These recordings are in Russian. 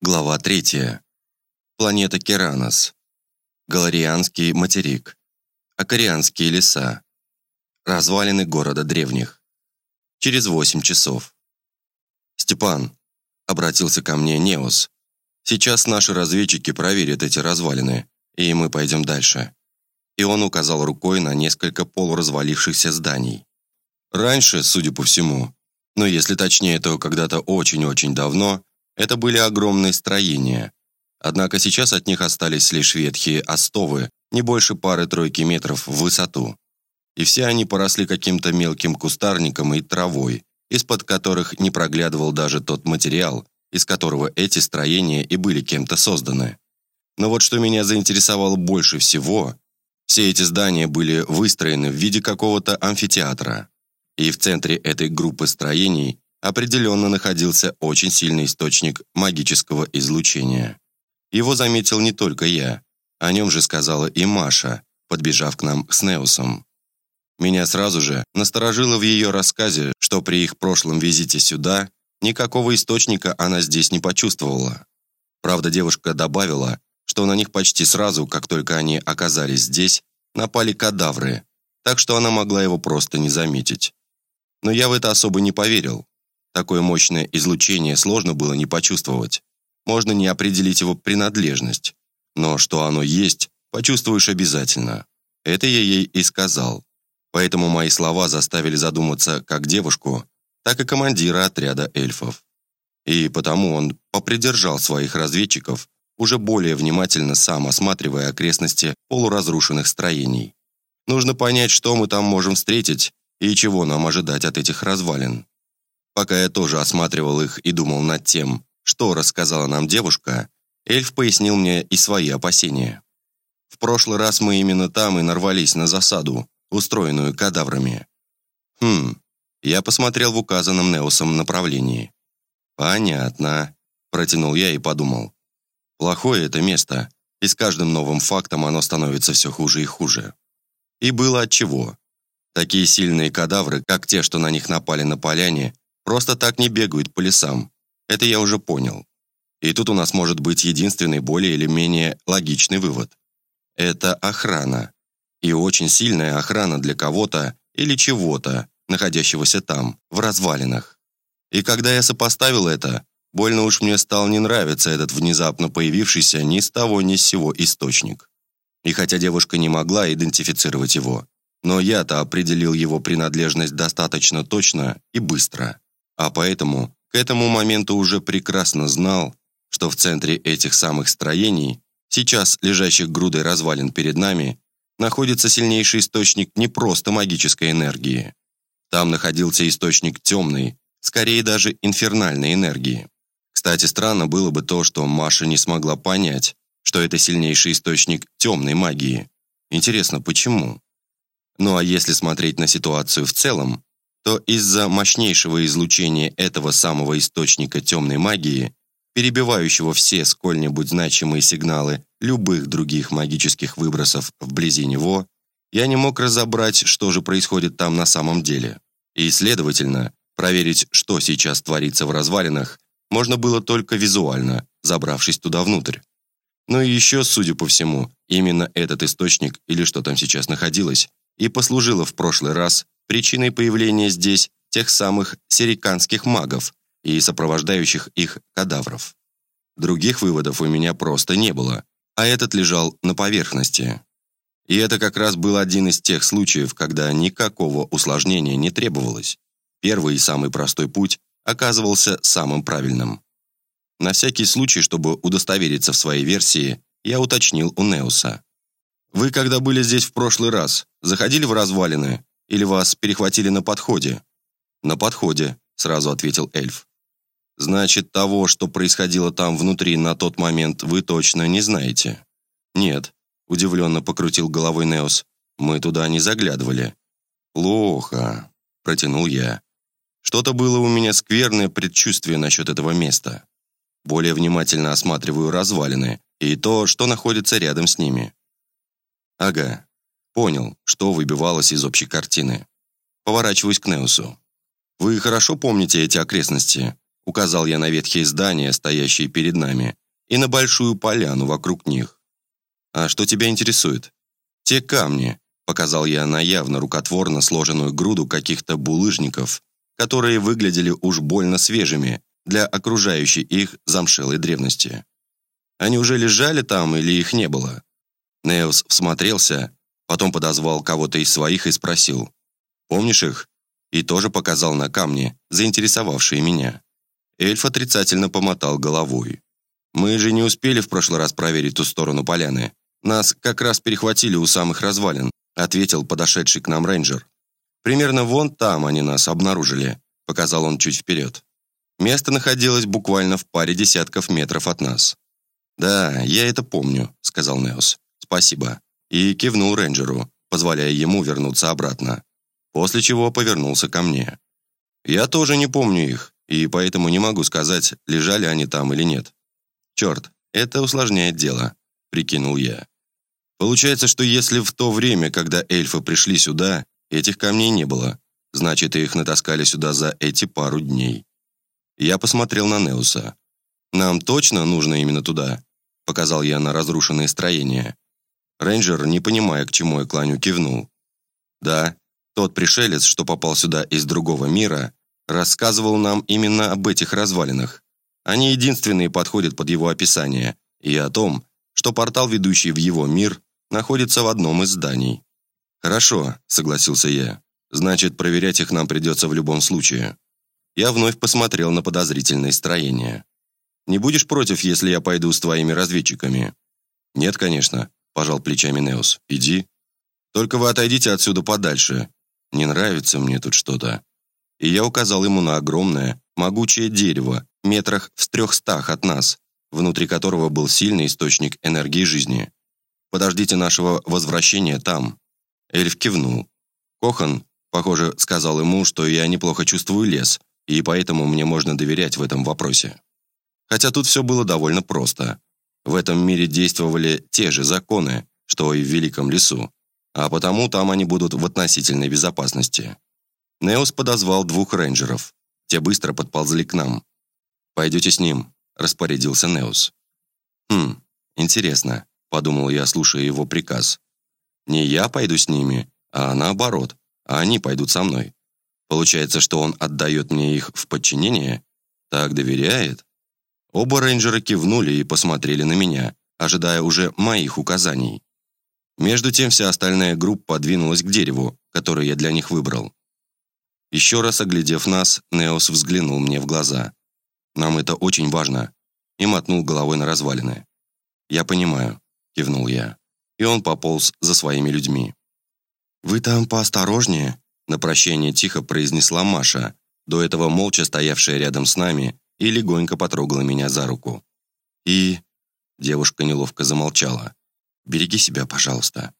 Глава 3. Планета Керанос. Галарианский материк. Акарианские леса. Развалины города древних. Через 8 часов. «Степан», — обратился ко мне Неос, — «сейчас наши разведчики проверят эти развалины, и мы пойдем дальше». И он указал рукой на несколько полуразвалившихся зданий. Раньше, судя по всему, но если точнее, то когда-то очень-очень давно — это были огромные строения. Однако сейчас от них остались лишь ветхие остовы, не больше пары-тройки метров в высоту. И все они поросли каким-то мелким кустарником и травой, из-под которых не проглядывал даже тот материал, из которого эти строения и были кем-то созданы. Но вот что меня заинтересовало больше всего, все эти здания были выстроены в виде какого-то амфитеатра. И в центре этой группы строений определенно находился очень сильный источник магического излучения. Его заметил не только я, о нем же сказала и Маша, подбежав к нам с Неусом. Меня сразу же насторожило в ее рассказе, что при их прошлом визите сюда никакого источника она здесь не почувствовала. Правда, девушка добавила, что на них почти сразу, как только они оказались здесь, напали кадавры, так что она могла его просто не заметить. Но я в это особо не поверил. Такое мощное излучение сложно было не почувствовать. Можно не определить его принадлежность. Но что оно есть, почувствуешь обязательно. Это я ей и сказал. Поэтому мои слова заставили задуматься как девушку, так и командира отряда эльфов. И потому он попридержал своих разведчиков, уже более внимательно сам осматривая окрестности полуразрушенных строений. Нужно понять, что мы там можем встретить и чего нам ожидать от этих развалин. Пока я тоже осматривал их и думал над тем, что рассказала нам девушка, эльф пояснил мне и свои опасения. В прошлый раз мы именно там и нарвались на засаду, устроенную кадаврами. Хм, я посмотрел в указанном Неосом направлении. Понятно, протянул я и подумал. Плохое это место, и с каждым новым фактом оно становится все хуже и хуже. И было отчего. Такие сильные кадавры, как те, что на них напали на поляне, Просто так не бегают по лесам. Это я уже понял. И тут у нас может быть единственный более или менее логичный вывод. Это охрана. И очень сильная охрана для кого-то или чего-то, находящегося там, в развалинах. И когда я сопоставил это, больно уж мне стал не нравиться этот внезапно появившийся ни с того ни с сего источник. И хотя девушка не могла идентифицировать его, но я-то определил его принадлежность достаточно точно и быстро а поэтому к этому моменту уже прекрасно знал, что в центре этих самых строений, сейчас лежащих грудой развалин перед нами, находится сильнейший источник не просто магической энергии. Там находился источник темной, скорее даже инфернальной энергии. Кстати, странно было бы то, что Маша не смогла понять, что это сильнейший источник темной магии. Интересно, почему? Ну а если смотреть на ситуацию в целом, то из-за мощнейшего излучения этого самого источника темной магии, перебивающего все сколь-нибудь значимые сигналы любых других магических выбросов вблизи него, я не мог разобрать, что же происходит там на самом деле. И, следовательно, проверить, что сейчас творится в развалинах, можно было только визуально, забравшись туда внутрь. Но и еще, судя по всему, именно этот источник, или что там сейчас находилось, и послужило в прошлый раз причиной появления здесь тех самых сириканских магов и сопровождающих их кадавров. Других выводов у меня просто не было, а этот лежал на поверхности. И это как раз был один из тех случаев, когда никакого усложнения не требовалось. Первый и самый простой путь оказывался самым правильным. На всякий случай, чтобы удостовериться в своей версии, я уточнил у Неуса. «Вы, когда были здесь в прошлый раз, заходили в развалины или вас перехватили на подходе?» «На подходе», — сразу ответил эльф. «Значит, того, что происходило там внутри на тот момент, вы точно не знаете?» «Нет», — удивленно покрутил головой Неос. «Мы туда не заглядывали». «Плохо», — протянул я. «Что-то было у меня скверное предчувствие насчет этого места. Более внимательно осматриваю развалины и то, что находится рядом с ними». «Ага, Понял, что выбивалось из общей картины. Поворачиваюсь к Неусу. «Вы хорошо помните эти окрестности? указал я на ветхие здания, стоящие перед нами, и на большую поляну вокруг них. «А что тебя интересует?» «Те камни», — показал я на явно рукотворно сложенную груду каких-то булыжников, которые выглядели уж больно свежими для окружающей их замшелой древности. Они уже лежали там или их не было? Неос всмотрелся, потом подозвал кого-то из своих и спросил. «Помнишь их?» И тоже показал на камни, заинтересовавшие меня. Эльф отрицательно помотал головой. «Мы же не успели в прошлый раз проверить ту сторону поляны. Нас как раз перехватили у самых развалин», ответил подошедший к нам рейнджер. «Примерно вон там они нас обнаружили», показал он чуть вперед. Место находилось буквально в паре десятков метров от нас. «Да, я это помню», — сказал Неос. «Спасибо». И кивнул рейнджеру, позволяя ему вернуться обратно. После чего повернулся ко мне. «Я тоже не помню их, и поэтому не могу сказать, лежали они там или нет. Черт, это усложняет дело», — прикинул я. Получается, что если в то время, когда эльфы пришли сюда, этих камней не было, значит, их натаскали сюда за эти пару дней. Я посмотрел на Неуса. «Нам точно нужно именно туда?» Показал я на разрушенные строения. Рейнджер, не понимая, к чему я кланю, кивнул. «Да, тот пришелец, что попал сюда из другого мира, рассказывал нам именно об этих развалинах. Они единственные подходят под его описание, и о том, что портал, ведущий в его мир, находится в одном из зданий. «Хорошо», — согласился я. «Значит, проверять их нам придется в любом случае». Я вновь посмотрел на подозрительные строения. «Не будешь против, если я пойду с твоими разведчиками?» «Нет, конечно», — пожал плечами Неус. «Иди. Только вы отойдите отсюда подальше. Не нравится мне тут что-то». И я указал ему на огромное, могучее дерево, метрах в трехстах от нас, внутри которого был сильный источник энергии жизни. Подождите нашего возвращения там». Эльф кивнул. Кохан, похоже, сказал ему, что я неплохо чувствую лес, и поэтому мне можно доверять в этом вопросе. Хотя тут все было довольно просто. В этом мире действовали те же законы, что и в Великом лесу, а потому там они будут в относительной безопасности. Неос подозвал двух рейнджеров. Те быстро подползли к нам. «Пойдете с ним», – распорядился Неос. «Хм, интересно подумал я, слушая его приказ. Не я пойду с ними, а наоборот, а они пойдут со мной. Получается, что он отдает мне их в подчинение? Так доверяет? Оба рейнджера кивнули и посмотрели на меня, ожидая уже моих указаний. Между тем вся остальная группа двинулась к дереву, которое я для них выбрал. Еще раз оглядев нас, Неос взглянул мне в глаза. «Нам это очень важно», и мотнул головой на развалины. «Я понимаю кивнул я. И он пополз за своими людьми. «Вы там поосторожнее», — на прощение тихо произнесла Маша, до этого молча стоявшая рядом с нами, и легонько потрогала меня за руку. «И...» — девушка неловко замолчала. «Береги себя, пожалуйста».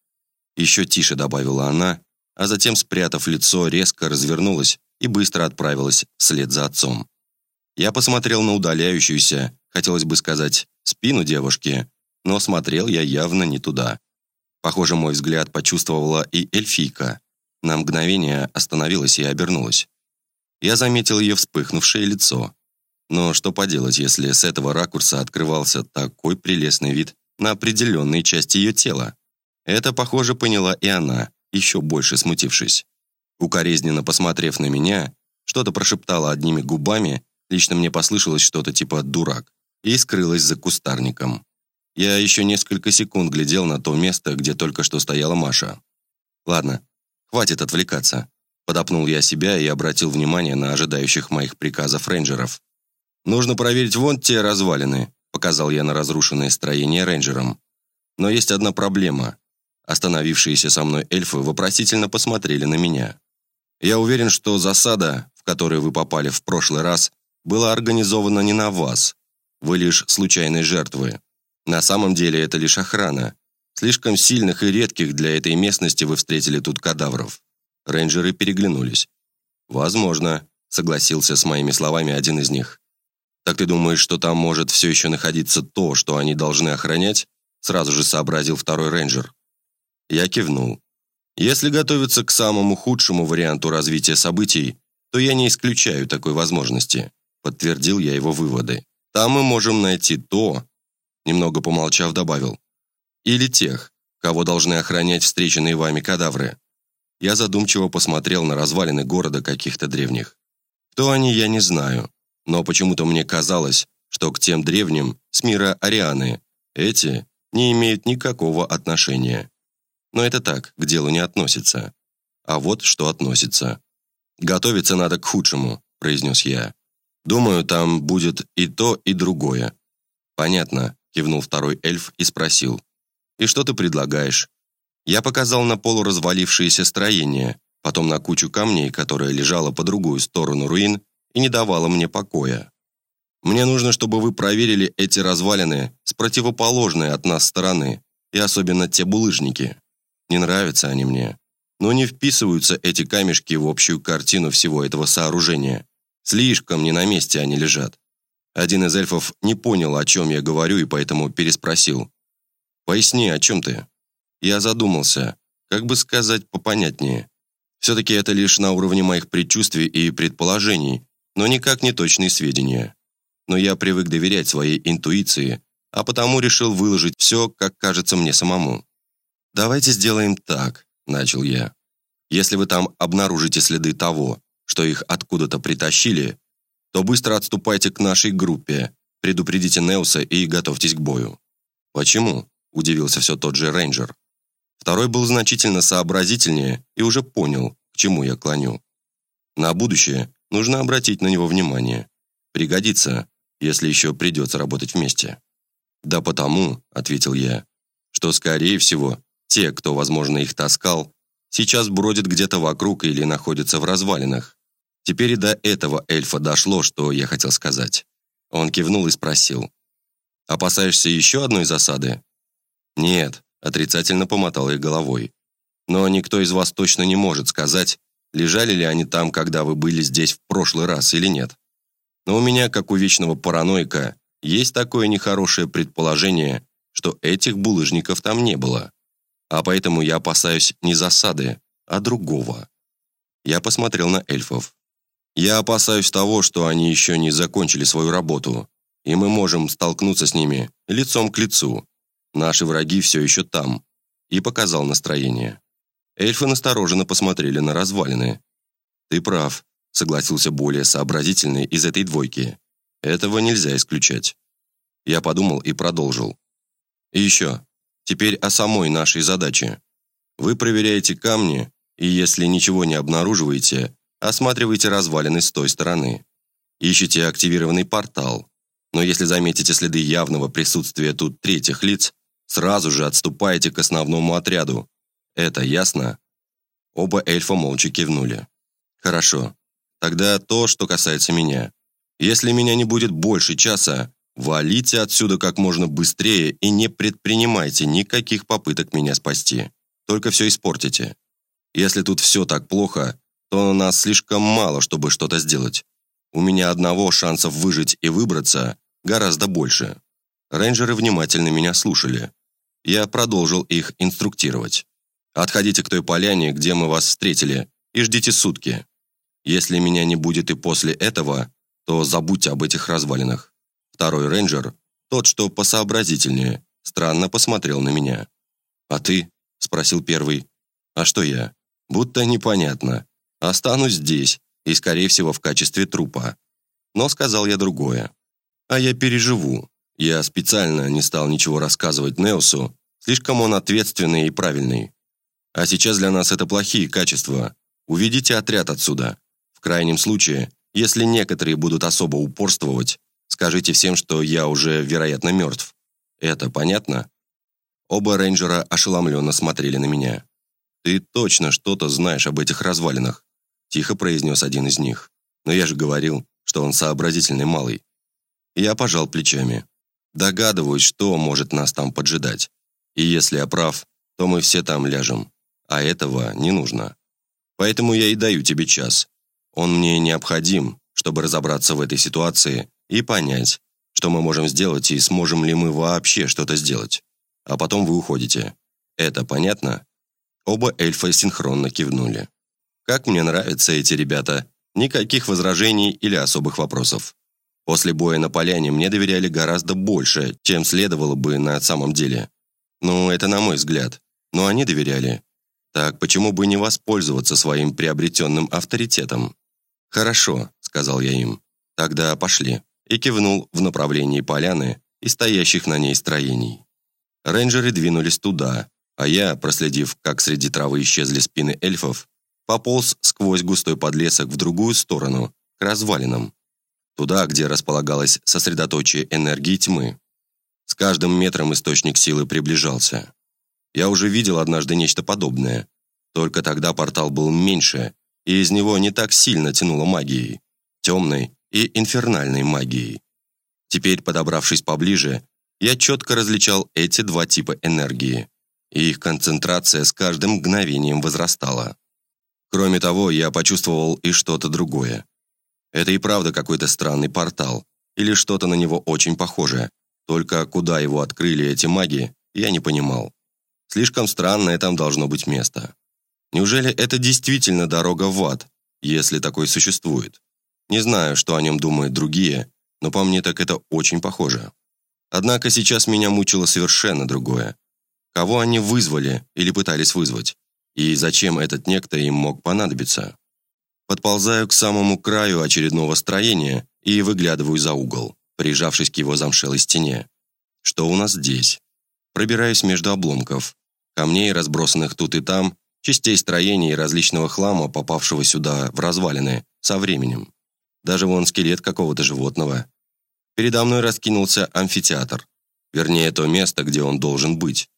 Еще тише добавила она, а затем, спрятав лицо, резко развернулась и быстро отправилась вслед за отцом. Я посмотрел на удаляющуюся, хотелось бы сказать, спину девушки, но смотрел я явно не туда. Похоже, мой взгляд почувствовала и эльфийка. На мгновение остановилась и обернулась. Я заметил ее вспыхнувшее лицо. Но что поделать, если с этого ракурса открывался такой прелестный вид на определенные части ее тела? Это, похоже, поняла и она, еще больше смутившись. Укоризненно посмотрев на меня, что-то прошептала одними губами, лично мне послышалось что-то типа «дурак», и скрылась за кустарником. Я еще несколько секунд глядел на то место, где только что стояла Маша. «Ладно, хватит отвлекаться», – подопнул я себя и обратил внимание на ожидающих моих приказов рейнджеров. «Нужно проверить вон те развалины», – показал я на разрушенное строение рейнджерам. «Но есть одна проблема. Остановившиеся со мной эльфы вопросительно посмотрели на меня. Я уверен, что засада, в которую вы попали в прошлый раз, была организована не на вас. Вы лишь случайные жертвы. На самом деле это лишь охрана. Слишком сильных и редких для этой местности вы встретили тут кадавров. Рейнджеры переглянулись. «Возможно», — согласился с моими словами один из них. «Так ты думаешь, что там может все еще находиться то, что они должны охранять?» Сразу же сообразил второй рейнджер. Я кивнул. «Если готовиться к самому худшему варианту развития событий, то я не исключаю такой возможности. подтвердил я его выводы. Там мы можем найти то, немного помолчав, добавил, или тех, кого должны охранять встреченные вами кадавры. Я задумчиво посмотрел на развалины города каких-то древних. Кто они, я не знаю, но почему-то мне казалось, что к тем древним с мира Арианы эти не имеют никакого отношения. Но это так, к делу не относится. А вот что относится. «Готовиться надо к худшему», – произнес я. «Думаю, там будет и то, и другое». «Понятно», – кивнул второй эльф и спросил. «И что ты предлагаешь?» Я показал на полуразвалившееся строение, потом на кучу камней, которая лежала по другую сторону руин и не давала мне покоя. Мне нужно, чтобы вы проверили эти развалины с противоположной от нас стороны, и особенно те булыжники. Не нравятся они мне. Но не вписываются эти камешки в общую картину всего этого сооружения. Слишком не на месте они лежат. Один из эльфов не понял, о чем я говорю, и поэтому переспросил. «Поясни, о чем ты?» Я задумался, как бы сказать попонятнее. Все-таки это лишь на уровне моих предчувствий и предположений, но никак не точные сведения но я привык доверять своей интуиции, а потому решил выложить все, как кажется мне самому. «Давайте сделаем так», – начал я. «Если вы там обнаружите следы того, что их откуда-то притащили, то быстро отступайте к нашей группе, предупредите Неуса и готовьтесь к бою». «Почему?» – удивился все тот же рейнджер. Второй был значительно сообразительнее и уже понял, к чему я клоню. На будущее нужно обратить на него внимание. Пригодится, если еще придется работать вместе». «Да потому», — ответил я, «что, скорее всего, те, кто, возможно, их таскал, сейчас бродят где-то вокруг или находятся в развалинах. Теперь и до этого эльфа дошло, что я хотел сказать. Он кивнул и спросил, «Опасаешься еще одной засады?» «Нет», — отрицательно помотал я головой. «Но никто из вас точно не может сказать, лежали ли они там, когда вы были здесь в прошлый раз или нет. Но у меня, как у вечного параноика, есть такое нехорошее предположение, что этих булыжников там не было. А поэтому я опасаюсь не засады, а другого. Я посмотрел на эльфов. Я опасаюсь того, что они еще не закончили свою работу, и мы можем столкнуться с ними лицом к лицу. Наши враги все еще там. И показал настроение. Эльфы настороженно посмотрели на развалины. «Ты прав согласился более сообразительный из этой двойки. Этого нельзя исключать. Я подумал и продолжил. И еще. Теперь о самой нашей задаче. Вы проверяете камни, и если ничего не обнаруживаете, осматривайте развалины с той стороны. Ищите активированный портал. Но если заметите следы явного присутствия тут третьих лиц, сразу же отступайте к основному отряду. Это ясно?» Оба эльфа молча кивнули. «Хорошо. Тогда то, что касается меня. Если меня не будет больше часа, валите отсюда как можно быстрее и не предпринимайте никаких попыток меня спасти. Только все испортите. Если тут все так плохо, то нас слишком мало, чтобы что-то сделать. У меня одного шансов выжить и выбраться гораздо больше. Рейнджеры внимательно меня слушали. Я продолжил их инструктировать. Отходите к той поляне, где мы вас встретили, и ждите сутки. Если меня не будет и после этого, то забудьте об этих развалинах. Второй рейнджер, тот, что посообразительнее, странно посмотрел на меня. «А ты?» – спросил первый. «А что я?» «Будто непонятно. Останусь здесь, и, скорее всего, в качестве трупа». Но сказал я другое. «А я переживу. Я специально не стал ничего рассказывать Неосу, слишком он ответственный и правильный. А сейчас для нас это плохие качества. Уведите отряд отсюда. В крайнем случае, если некоторые будут особо упорствовать, скажите всем, что я уже, вероятно, мертв. Это понятно?» Оба рейнджера ошеломленно смотрели на меня. «Ты точно что-то знаешь об этих развалинах», – тихо произнес один из них. «Но я же говорил, что он сообразительный малый». Я пожал плечами. Догадываюсь, что может нас там поджидать. И если я прав, то мы все там ляжем. А этого не нужно. Поэтому я и даю тебе час. Он мне необходим, чтобы разобраться в этой ситуации и понять, что мы можем сделать и сможем ли мы вообще что-то сделать. А потом вы уходите. Это понятно?» Оба эльфа синхронно кивнули. «Как мне нравятся эти ребята. Никаких возражений или особых вопросов. После боя на поляне мне доверяли гораздо больше, чем следовало бы на самом деле. Ну, это на мой взгляд. Но они доверяли. Так почему бы не воспользоваться своим приобретенным авторитетом? «Хорошо», — сказал я им. «Тогда пошли». И кивнул в направлении поляны и стоящих на ней строений. Рейнджеры двинулись туда, а я, проследив, как среди травы исчезли спины эльфов, пополз сквозь густой подлесок в другую сторону, к развалинам. Туда, где располагалось сосредоточие энергии тьмы. С каждым метром источник силы приближался. Я уже видел однажды нечто подобное. Только тогда портал был меньше, и из него не так сильно тянуло магией. Темной и инфернальной магией. Теперь, подобравшись поближе, я четко различал эти два типа энергии, и их концентрация с каждым мгновением возрастала. Кроме того, я почувствовал и что-то другое. Это и правда какой-то странный портал, или что-то на него очень похожее, только куда его открыли эти маги, я не понимал. Слишком странное там должно быть место. Неужели это действительно дорога в ад, если такой существует? Не знаю, что о нем думают другие, но по мне так это очень похоже. Однако сейчас меня мучило совершенно другое. Кого они вызвали или пытались вызвать? И зачем этот некто им мог понадобиться? Подползаю к самому краю очередного строения и выглядываю за угол, прижавшись к его замшелой стене. Что у нас здесь? Пробираюсь между обломков, камней, разбросанных тут и там, частей строений и различного хлама, попавшего сюда в развалины, со временем. Даже вон скелет какого-то животного. Передо мной раскинулся амфитеатр. Вернее, то место, где он должен быть.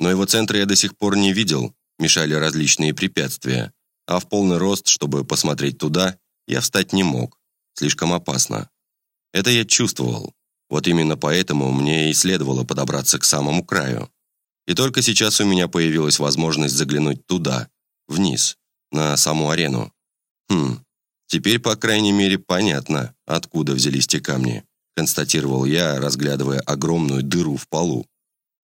Но его центра я до сих пор не видел, мешали различные препятствия. А в полный рост, чтобы посмотреть туда, я встать не мог. Слишком опасно. Это я чувствовал. Вот именно поэтому мне и следовало подобраться к самому краю. И только сейчас у меня появилась возможность заглянуть туда, вниз, на саму арену. Хм, теперь, по крайней мере, понятно, откуда взялись те камни, констатировал я, разглядывая огромную дыру в полу.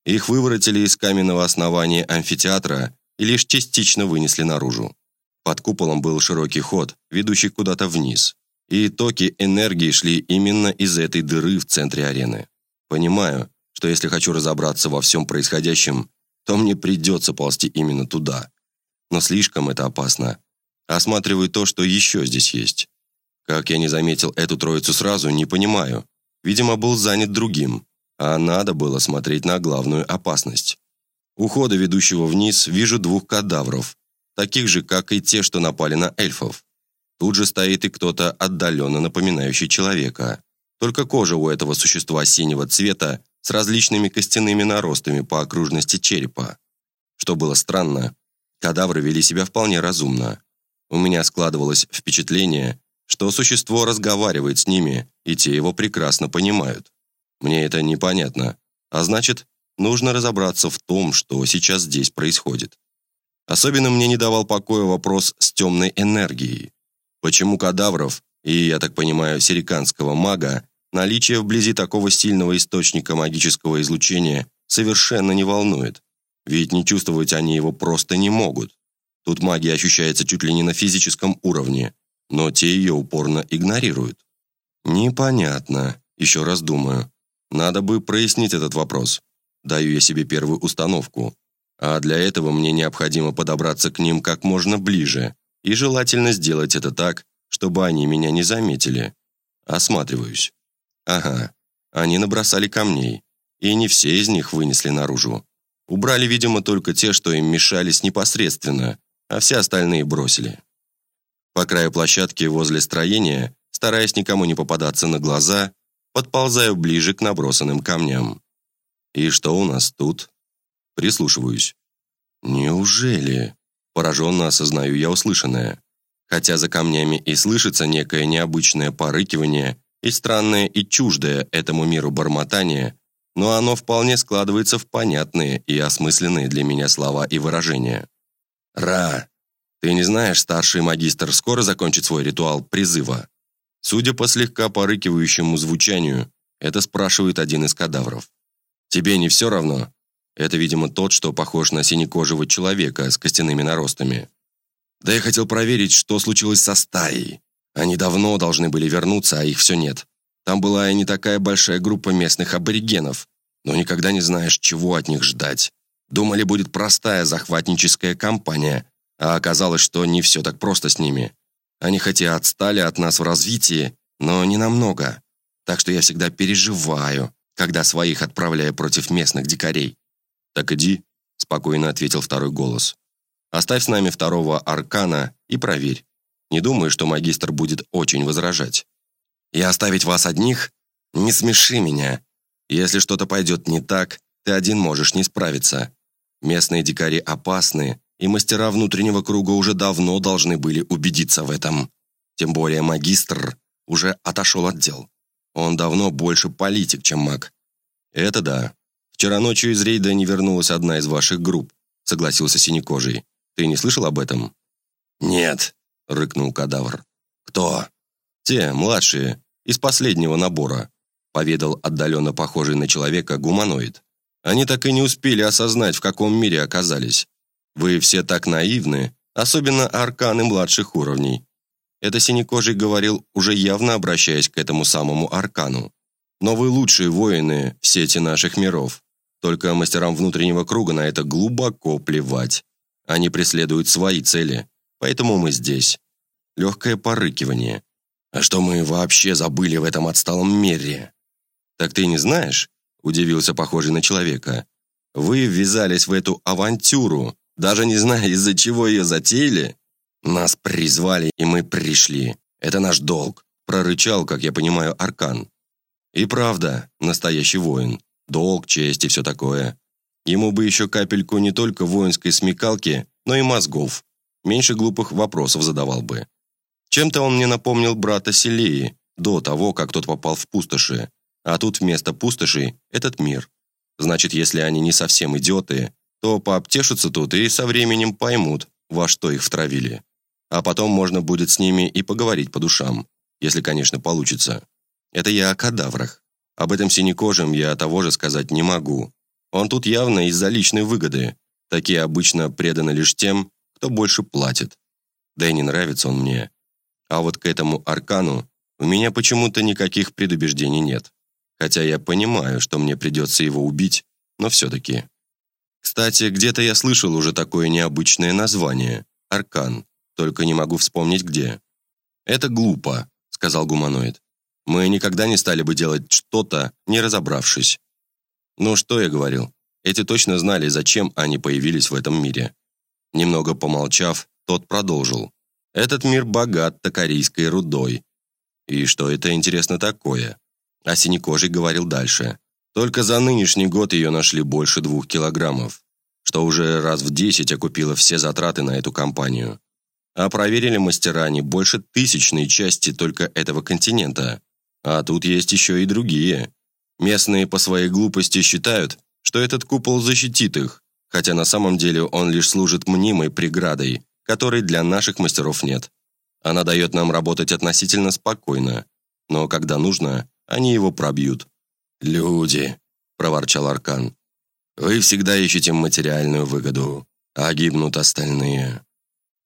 Их выворотили из каменного основания амфитеатра и лишь частично вынесли наружу. Под куполом был широкий ход, ведущий куда-то вниз. И токи энергии шли именно из этой дыры в центре арены. Понимаю, что если хочу разобраться во всем происходящем, то мне придется ползти именно туда. Но слишком это опасно. Осматриваю то, что еще здесь есть. Как я не заметил эту троицу сразу, не понимаю. Видимо, был занят другим, а надо было смотреть на главную опасность. У хода, ведущего вниз, вижу двух кадавров, таких же, как и те, что напали на эльфов. Тут же стоит и кто-то отдаленно напоминающий человека. Только кожа у этого существа синего цвета с различными костяными наростами по окружности черепа. Что было странно, кадавры вели себя вполне разумно. У меня складывалось впечатление, что существо разговаривает с ними, и те его прекрасно понимают. Мне это непонятно, а значит, нужно разобраться в том, что сейчас здесь происходит. Особенно мне не давал покоя вопрос с темной энергией. Почему кадавров, и, я так понимаю, сириканского мага, Наличие вблизи такого сильного источника магического излучения совершенно не волнует, ведь не чувствовать они его просто не могут. Тут магия ощущается чуть ли не на физическом уровне, но те ее упорно игнорируют. Непонятно, еще раз думаю. Надо бы прояснить этот вопрос. Даю я себе первую установку. А для этого мне необходимо подобраться к ним как можно ближе, и желательно сделать это так, чтобы они меня не заметили. Осматриваюсь. Ага, они набросали камней, и не все из них вынесли наружу. Убрали, видимо, только те, что им мешались непосредственно, а все остальные бросили. По краю площадки возле строения, стараясь никому не попадаться на глаза, подползаю ближе к набросанным камням. И что у нас тут? Прислушиваюсь. Неужели? Пораженно осознаю я услышанное. Хотя за камнями и слышится некое необычное порыкивание и странное и чуждое этому миру бормотание, но оно вполне складывается в понятные и осмысленные для меня слова и выражения. «Ра, ты не знаешь, старший магистр скоро закончит свой ритуал призыва?» Судя по слегка порыкивающему звучанию, это спрашивает один из кадавров. «Тебе не все равно?» Это, видимо, тот, что похож на синекожего человека с костяными наростами. «Да я хотел проверить, что случилось со стаей. Они давно должны были вернуться, а их все нет. Там была и не такая большая группа местных аборигенов, но никогда не знаешь, чего от них ждать. Думали, будет простая захватническая кампания, а оказалось, что не все так просто с ними. Они хоть и отстали от нас в развитии, но не намного. Так что я всегда переживаю, когда своих отправляю против местных дикарей. «Так иди», — спокойно ответил второй голос. «Оставь с нами второго аркана и проверь. Не думаю, что магистр будет очень возражать. И оставить вас одних? Не смеши меня. Если что-то пойдет не так, ты один можешь не справиться. Местные дикари опасны, и мастера внутреннего круга уже давно должны были убедиться в этом. Тем более магистр уже отошел от дел. Он давно больше политик, чем маг. Это да. Вчера ночью из рейда не вернулась одна из ваших групп, согласился Синекожий. Ты не слышал об этом? Нет, рыкнул кадавр. Кто? Те, младшие, из последнего набора, поведал отдаленно похожий на человека гуманоид. Они так и не успели осознать, в каком мире оказались. Вы все так наивны, особенно арканы младших уровней. Это Синекожий говорил, уже явно обращаясь к этому самому аркану. Но вы лучшие воины в сети наших миров. Только мастерам внутреннего круга на это глубоко плевать. Они преследуют свои цели, поэтому мы здесь. Легкое порыкивание. А что мы вообще забыли в этом отсталом мире? Так ты не знаешь? Удивился похожий на человека. Вы ввязались в эту авантюру, даже не зная, из-за чего ее затеяли? Нас призвали, и мы пришли. Это наш долг, прорычал, как я понимаю, Аркан. И правда, настоящий воин. Долг, честь и все такое. Ему бы еще капельку не только воинской смекалки, но и мозгов. Меньше глупых вопросов задавал бы. Чем-то он мне напомнил брата Селеи, до того, как тот попал в пустоши. А тут вместо пустоши этот мир. Значит, если они не совсем идиоты, то пообтешатся тут и со временем поймут, во что их втравили. А потом можно будет с ними и поговорить по душам, если, конечно, получится. Это я о кадаврах. Об этом синекожем я того же сказать не могу. Он тут явно из-за личной выгоды. Такие обычно преданы лишь тем, кто больше платит. Да и не нравится он мне. А вот к этому аркану у меня почему-то никаких предубеждений нет. Хотя я понимаю, что мне придется его убить, но все-таки. Кстати, где-то я слышал уже такое необычное название – аркан, только не могу вспомнить где. «Это глупо», – сказал гуманоид. «Мы никогда не стали бы делать что-то, не разобравшись». Ну что я говорил? Эти точно знали, зачем они появились в этом мире. Немного помолчав, тот продолжил. Этот мир богат токарийской рудой. И что это, интересно, такое? А синекожий говорил дальше. Только за нынешний год ее нашли больше двух килограммов, что уже раз в десять окупило все затраты на эту компанию. А проверили мастера не больше тысячной части только этого континента. А тут есть еще и другие. Местные по своей глупости считают, что этот купол защитит их, хотя на самом деле он лишь служит мнимой преградой, которой для наших мастеров нет. Она дает нам работать относительно спокойно, но когда нужно, они его пробьют. «Люди», – проворчал Аркан, – «вы всегда ищете материальную выгоду, а гибнут остальные».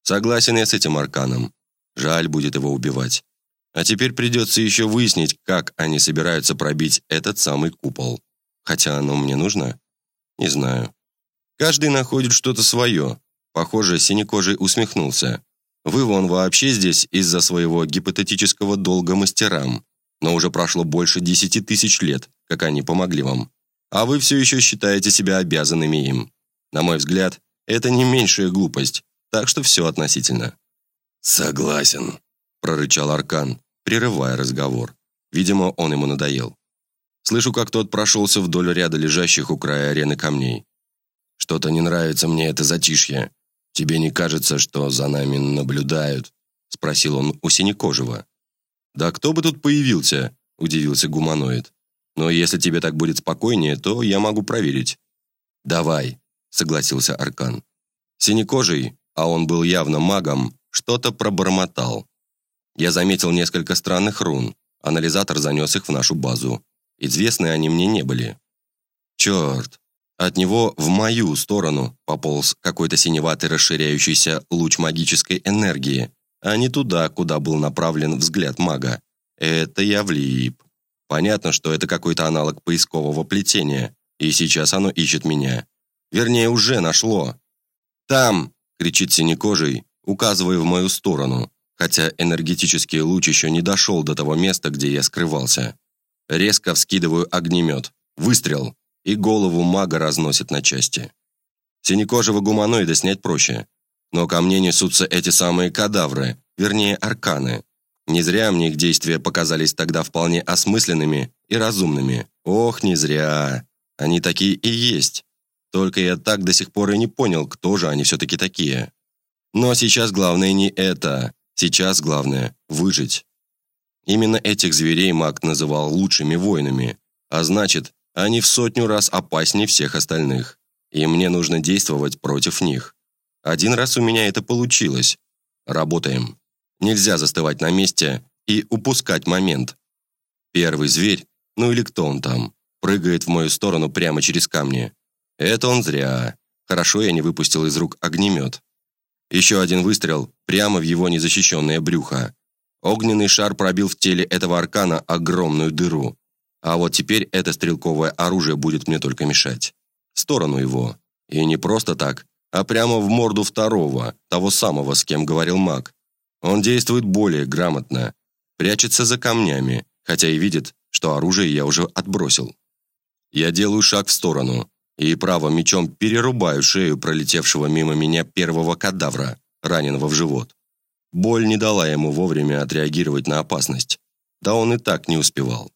Согласен я с этим Арканом. Жаль будет его убивать. А теперь придется еще выяснить, как они собираются пробить этот самый купол. Хотя оно мне нужно? Не знаю. Каждый находит что-то свое, Похоже, синекожий усмехнулся. Вы вон вообще здесь из-за своего гипотетического долга мастерам. Но уже прошло больше десяти тысяч лет, как они помогли вам. А вы все еще считаете себя обязанными им. На мой взгляд, это не меньшая глупость, так что все относительно». «Согласен», – прорычал Аркан, прерывая разговор. Видимо, он ему надоел. Слышу, как тот прошелся вдоль ряда лежащих у края арены камней. «Что-то не нравится мне это затишье. «Тебе не кажется, что за нами наблюдают?» – спросил он у Синекожего. «Да кто бы тут появился?» – удивился гуманоид. «Но если тебе так будет спокойнее, то я могу проверить». «Давай», – согласился Аркан. Синекожий, а он был явно магом, что-то пробормотал. Я заметил несколько странных рун. Анализатор занес их в нашу базу. Известны они мне не были. Черт, от него в мою сторону пополз какой-то синеватый расширяющийся луч магической энергии, а не туда, куда был направлен взгляд мага. Это я влип. Понятно, что это какой-то аналог поискового плетения, и сейчас оно ищет меня. Вернее, уже нашло. «Там!» – кричит синекожий, указывая в мою сторону, хотя энергетический луч еще не дошел до того места, где я скрывался. Резко вскидываю огнемет. Выстрел. И голову мага разносит на части. Синекожего гуманоида снять проще. Но ко мне несутся эти самые кадавры, вернее, арканы. Не зря мне их действия показались тогда вполне осмысленными и разумными. Ох, не зря. Они такие и есть. Только я так до сих пор и не понял, кто же они все-таки такие. Но сейчас главное не это. Сейчас главное – выжить. Именно этих зверей маг называл лучшими воинами, а значит, они в сотню раз опаснее всех остальных, и мне нужно действовать против них. Один раз у меня это получилось. Работаем. Нельзя застывать на месте и упускать момент. Первый зверь, ну или кто он там, прыгает в мою сторону прямо через камни. Это он зря. Хорошо я не выпустил из рук огнемет. Еще один выстрел прямо в его незащищенное брюхо. Огненный шар пробил в теле этого аркана огромную дыру. А вот теперь это стрелковое оружие будет мне только мешать. В сторону его. И не просто так, а прямо в морду второго, того самого, с кем говорил маг. Он действует более грамотно. Прячется за камнями, хотя и видит, что оружие я уже отбросил. Я делаю шаг в сторону и правым мечом перерубаю шею пролетевшего мимо меня первого кадавра, раненого в живот. Боль не дала ему вовремя отреагировать на опасность. Да он и так не успевал.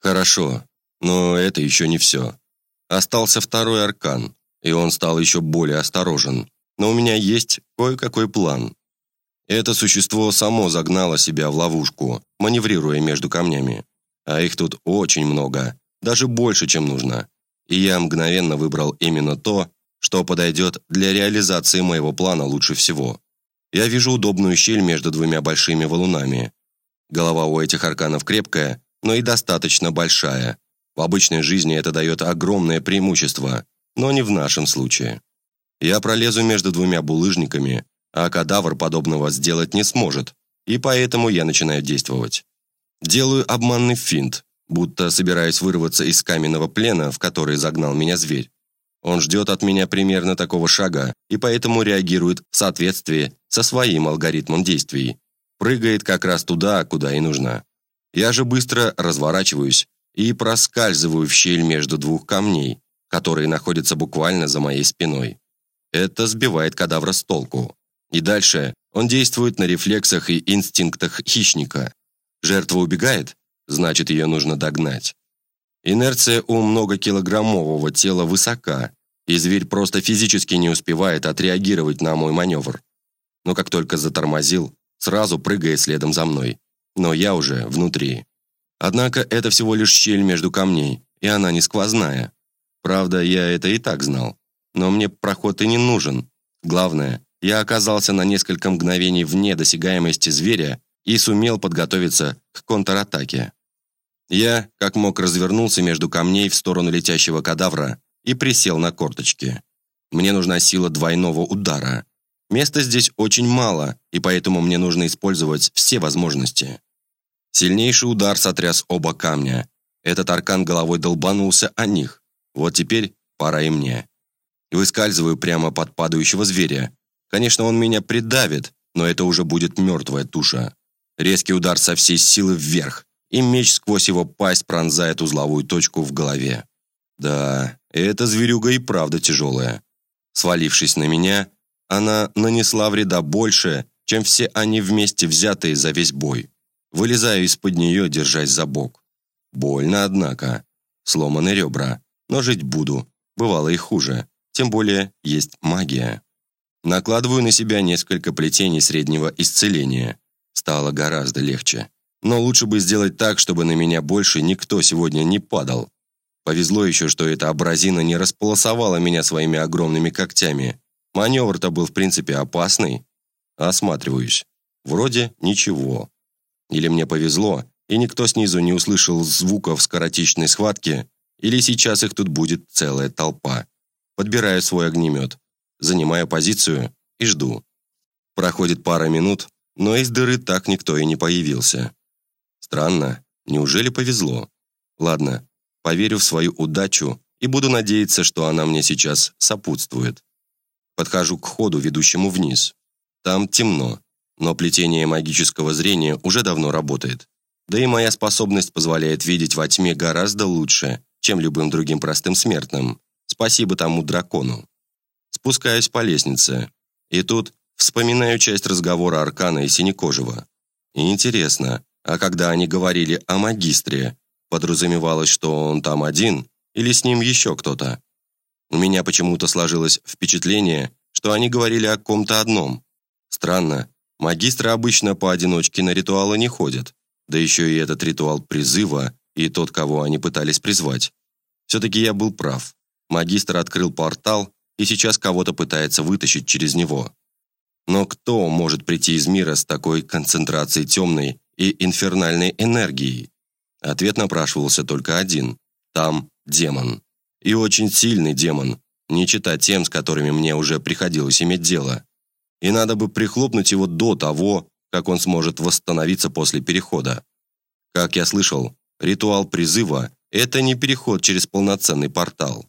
Хорошо, но это еще не все. Остался второй аркан, и он стал еще более осторожен. Но у меня есть кое-какой план. Это существо само загнало себя в ловушку, маневрируя между камнями. А их тут очень много, даже больше, чем нужно. И я мгновенно выбрал именно то, что подойдет для реализации моего плана лучше всего. Я вижу удобную щель между двумя большими валунами. Голова у этих арканов крепкая, но и достаточно большая. В обычной жизни это дает огромное преимущество, но не в нашем случае. Я пролезу между двумя булыжниками, а кадавр подобного сделать не сможет, и поэтому я начинаю действовать. Делаю обманный финт, будто собираюсь вырваться из каменного плена, в который загнал меня зверь. Он ждет от меня примерно такого шага и поэтому реагирует в соответствии со своим алгоритмом действий. Прыгает как раз туда, куда и нужно. Я же быстро разворачиваюсь и проскальзываю в щель между двух камней, которые находятся буквально за моей спиной. Это сбивает кадавра с толку. И дальше он действует на рефлексах и инстинктах хищника. Жертва убегает, значит ее нужно догнать. Инерция у многокилограммового тела высока, и зверь просто физически не успевает отреагировать на мой маневр. Но как только затормозил, сразу прыгает следом за мной. Но я уже внутри. Однако это всего лишь щель между камней, и она не сквозная. Правда, я это и так знал. Но мне проход и не нужен. Главное, я оказался на несколько мгновений вне досягаемости зверя и сумел подготовиться к контратаке. Я, как мог, развернулся между камней в сторону летящего кадавра и присел на корточки. Мне нужна сила двойного удара. Места здесь очень мало, и поэтому мне нужно использовать все возможности. Сильнейший удар сотряс оба камня. Этот аркан головой долбанулся о них. Вот теперь пора и мне. И выскальзываю прямо под падающего зверя. Конечно, он меня придавит, но это уже будет мертвая туша. Резкий удар со всей силы вверх и меч сквозь его пасть пронзает узловую точку в голове. Да, эта зверюга и правда тяжелая. Свалившись на меня, она нанесла вреда больше, чем все они вместе взятые за весь бой. Вылезаю из-под нее, держась за бок. Больно, однако. Сломаны ребра, но жить буду. Бывало и хуже. Тем более есть магия. Накладываю на себя несколько плетений среднего исцеления. Стало гораздо легче. Но лучше бы сделать так, чтобы на меня больше никто сегодня не падал. Повезло еще, что эта абразина не располосовала меня своими огромными когтями. Маневр-то был, в принципе, опасный. Осматриваюсь. Вроде ничего. Или мне повезло, и никто снизу не услышал звуков скоротечной схватки, или сейчас их тут будет целая толпа. Подбираю свой огнемет, занимаю позицию и жду. Проходит пара минут, но из дыры так никто и не появился. Странно, неужели повезло? Ладно, поверю в свою удачу и буду надеяться, что она мне сейчас сопутствует. Подхожу к ходу, ведущему вниз. Там темно, но плетение магического зрения уже давно работает. Да и моя способность позволяет видеть во тьме гораздо лучше, чем любым другим простым смертным. Спасибо тому дракону. Спускаюсь по лестнице. И тут вспоминаю часть разговора Аркана и Синекожего. интересно, а когда они говорили о магистре, подразумевалось, что он там один или с ним еще кто-то? У меня почему-то сложилось впечатление, что они говорили о ком-то одном. Странно, магистры обычно поодиночке на ритуалы не ходят. Да еще и этот ритуал призыва и тот, кого они пытались призвать. Все-таки я был прав. Магистр открыл портал и сейчас кого-то пытается вытащить через него. Но кто может прийти из мира с такой концентрацией темной и инфернальной энергии? Ответ напрашивался только один. Там демон. И очень сильный демон, не читать тем, с которыми мне уже приходилось иметь дело. И надо бы прихлопнуть его до того, как он сможет восстановиться после перехода. Как я слышал, ритуал призыва – это не переход через полноценный портал.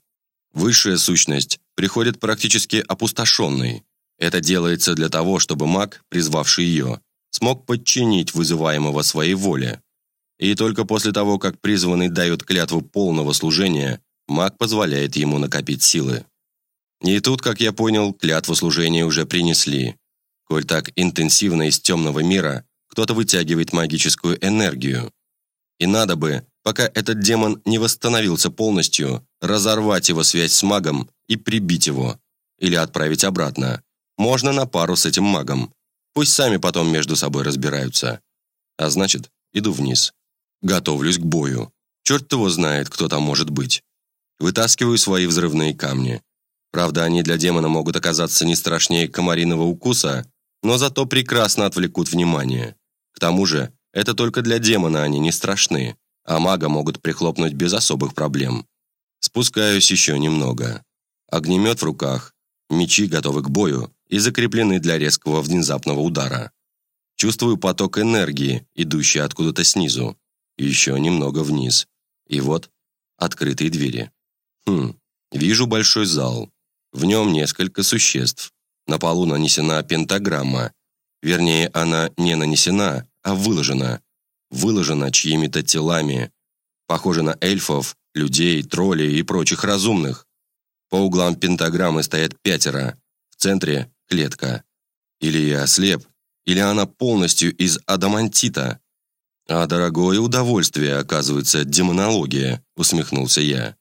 Высшая сущность приходит практически опустошенной. Это делается для того, чтобы маг, призвавший ее, смог подчинить вызываемого своей воле. И только после того, как призванный дает клятву полного служения, маг позволяет ему накопить силы. И тут, как я понял, клятву служения уже принесли. Коль так интенсивно из темного мира кто-то вытягивает магическую энергию. И надо бы, пока этот демон не восстановился полностью, разорвать его связь с магом и прибить его. Или отправить обратно. Можно на пару с этим магом. Пусть сами потом между собой разбираются. А значит, иду вниз. Готовлюсь к бою. Черт его знает, кто там может быть. Вытаскиваю свои взрывные камни. Правда, они для демона могут оказаться не страшнее комариного укуса, но зато прекрасно отвлекут внимание. К тому же, это только для демона они не страшны, а мага могут прихлопнуть без особых проблем. Спускаюсь еще немного. Огнемет в руках, мечи готовы к бою и закреплены для резкого внезапного удара. Чувствую поток энергии, идущий откуда-то снизу. Еще немного вниз. И вот открытые двери. Хм, вижу большой зал. В нем несколько существ. На полу нанесена пентаграмма. Вернее, она не нанесена, а выложена. Выложена чьими-то телами. Похоже на эльфов, людей, троллей и прочих разумных. По углам пентаграммы стоят пятеро. В центре – клетка. Или я ослеп, или она полностью из адамантита. А дорогое удовольствие, оказывается, демонология, усмехнулся я.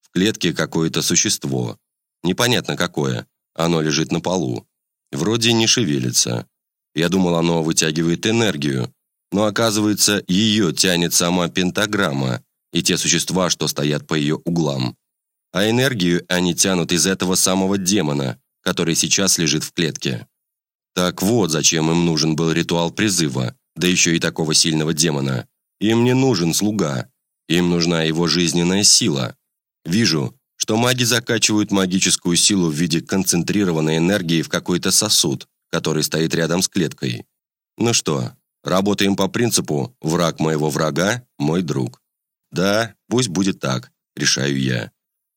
В клетке какое-то существо. Непонятно какое. Оно лежит на полу. Вроде не шевелится. Я думал, оно вытягивает энергию. Но оказывается, ее тянет сама пентаграмма и те существа, что стоят по ее углам. А энергию они тянут из этого самого демона, который сейчас лежит в клетке. Так вот, зачем им нужен был ритуал призыва, да еще и такого сильного демона. Им не нужен слуга. Им нужна его жизненная сила. Вижу, что маги закачивают магическую силу в виде концентрированной энергии в какой-то сосуд, который стоит рядом с клеткой. Ну что, работаем по принципу «враг моего врага – мой друг». Да, пусть будет так, решаю я.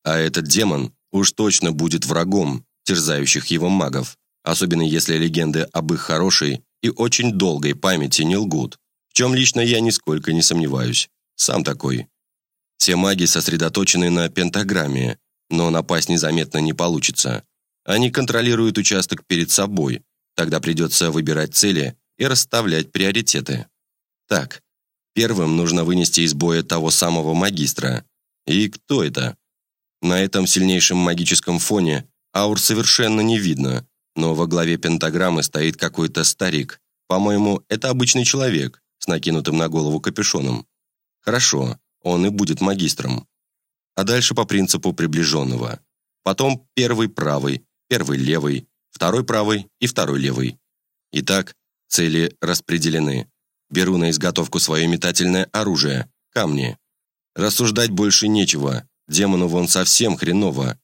А этот демон уж точно будет врагом терзающих его магов, особенно если легенды об их хорошей и очень долгой памяти не лгут, в чем лично я нисколько не сомневаюсь. Сам такой. Все маги сосредоточены на пентаграмме, но напасть незаметно не получится. Они контролируют участок перед собой, тогда придется выбирать цели и расставлять приоритеты. Так, первым нужно вынести из боя того самого магистра. И кто это? На этом сильнейшем магическом фоне аур совершенно не видно, но во главе пентаграммы стоит какой-то старик. По-моему, это обычный человек с накинутым на голову капюшоном. Хорошо, он и будет магистром. А дальше по принципу приближенного. Потом первый правый, первый левый, второй правый и второй левый. Итак, цели распределены. Беру на изготовку свое метательное оружие, камни. Рассуждать больше нечего. Демону вон совсем хреново.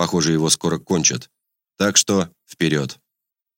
Похоже, его скоро кончат. Так что вперед.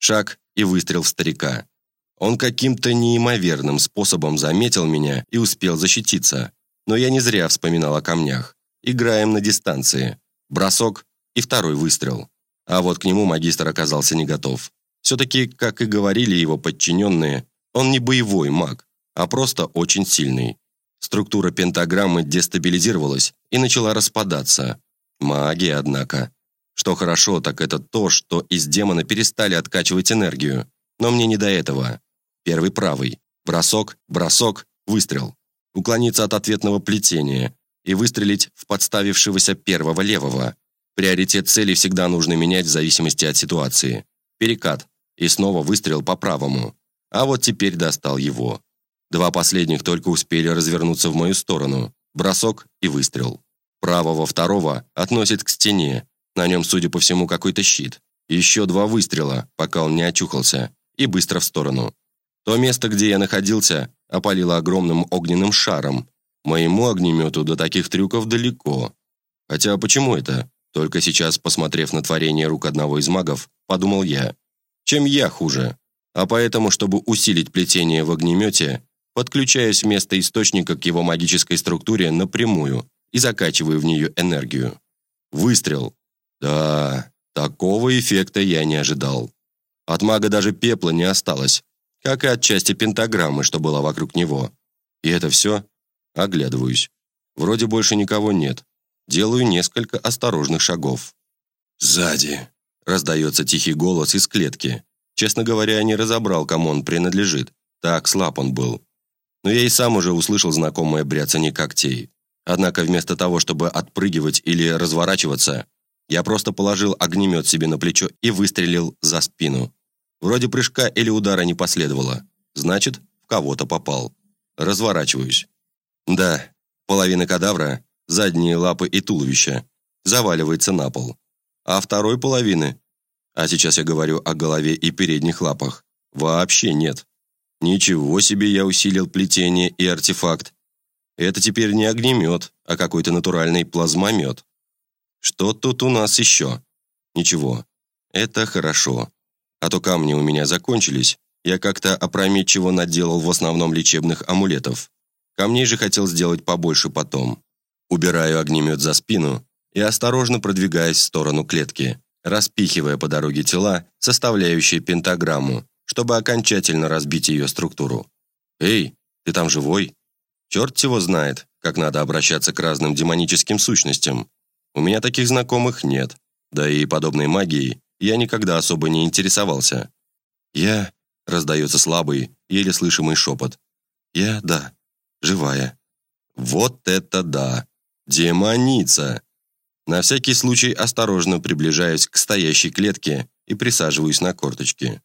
Шаг и выстрел в старика. Он каким-то неимоверным способом заметил меня и успел защититься. Но я не зря вспоминал о камнях. Играем на дистанции. Бросок и второй выстрел. А вот к нему магистр оказался не готов. Все-таки, как и говорили его подчиненные, он не боевой маг, а просто очень сильный. Структура пентаграммы дестабилизировалась и начала распадаться. Магия, однако. Что хорошо, так это то, что из демона перестали откачивать энергию. Но мне не до этого. Первый правый. Бросок, бросок, выстрел. Уклониться от ответного плетения и выстрелить в подставившегося первого левого. Приоритет цели всегда нужно менять в зависимости от ситуации. Перекат. И снова выстрел по правому. А вот теперь достал его. Два последних только успели развернуться в мою сторону. Бросок и выстрел. Правого второго относит к стене. На нем, судя по всему, какой-то щит. Еще два выстрела, пока он не очухался. И быстро в сторону. То место, где я находился, опалило огромным огненным шаром. Моему огнемету до таких трюков далеко. Хотя почему это? Только сейчас, посмотрев на творение рук одного из магов, подумал я. Чем я хуже? А поэтому, чтобы усилить плетение в огнемете, подключаюсь вместо источника к его магической структуре напрямую и закачиваю в нее энергию. Выстрел. Да, такого эффекта я не ожидал. От мага даже пепла не осталось, как и от части пентаграммы, что была вокруг него. И это все? Оглядываюсь. Вроде больше никого нет. Делаю несколько осторожных шагов. «Сзади!» – раздается тихий голос из клетки. Честно говоря, я не разобрал, кому он принадлежит. Так слаб он был. Но я и сам уже услышал знакомое бряцание когтей. Однако вместо того, чтобы отпрыгивать или разворачиваться, я просто положил огнемет себе на плечо и выстрелил за спину. Вроде прыжка или удара не последовало. Значит, в кого-то попал. Разворачиваюсь. Да, половина кадавра, задние лапы и туловище, заваливается на пол. А второй половины, а сейчас я говорю о голове и передних лапах, вообще нет. Ничего себе я усилил плетение и артефакт. Это теперь не огнемет, а какой-то натуральный плазмомет. Что тут у нас еще? Ничего. Это хорошо. А то камни у меня закончились. Я как-то опрометчиво наделал в основном лечебных амулетов. Камней же хотел сделать побольше потом. Убираю огнемет за спину и осторожно продвигаюсь в сторону клетки, распихивая по дороге тела, составляющие пентаграмму, чтобы окончательно разбить ее структуру. «Эй, ты там живой?» Черт его знает, как надо обращаться к разным демоническим сущностям. У меня таких знакомых нет, да и подобной магией я никогда особо не интересовался. «Я...» — раздается слабый, еле слышимый шепот. «Я, да, живая». «Вот это да! Демоница!» На всякий случай осторожно приближаюсь к стоящей клетке и присаживаюсь на корточки.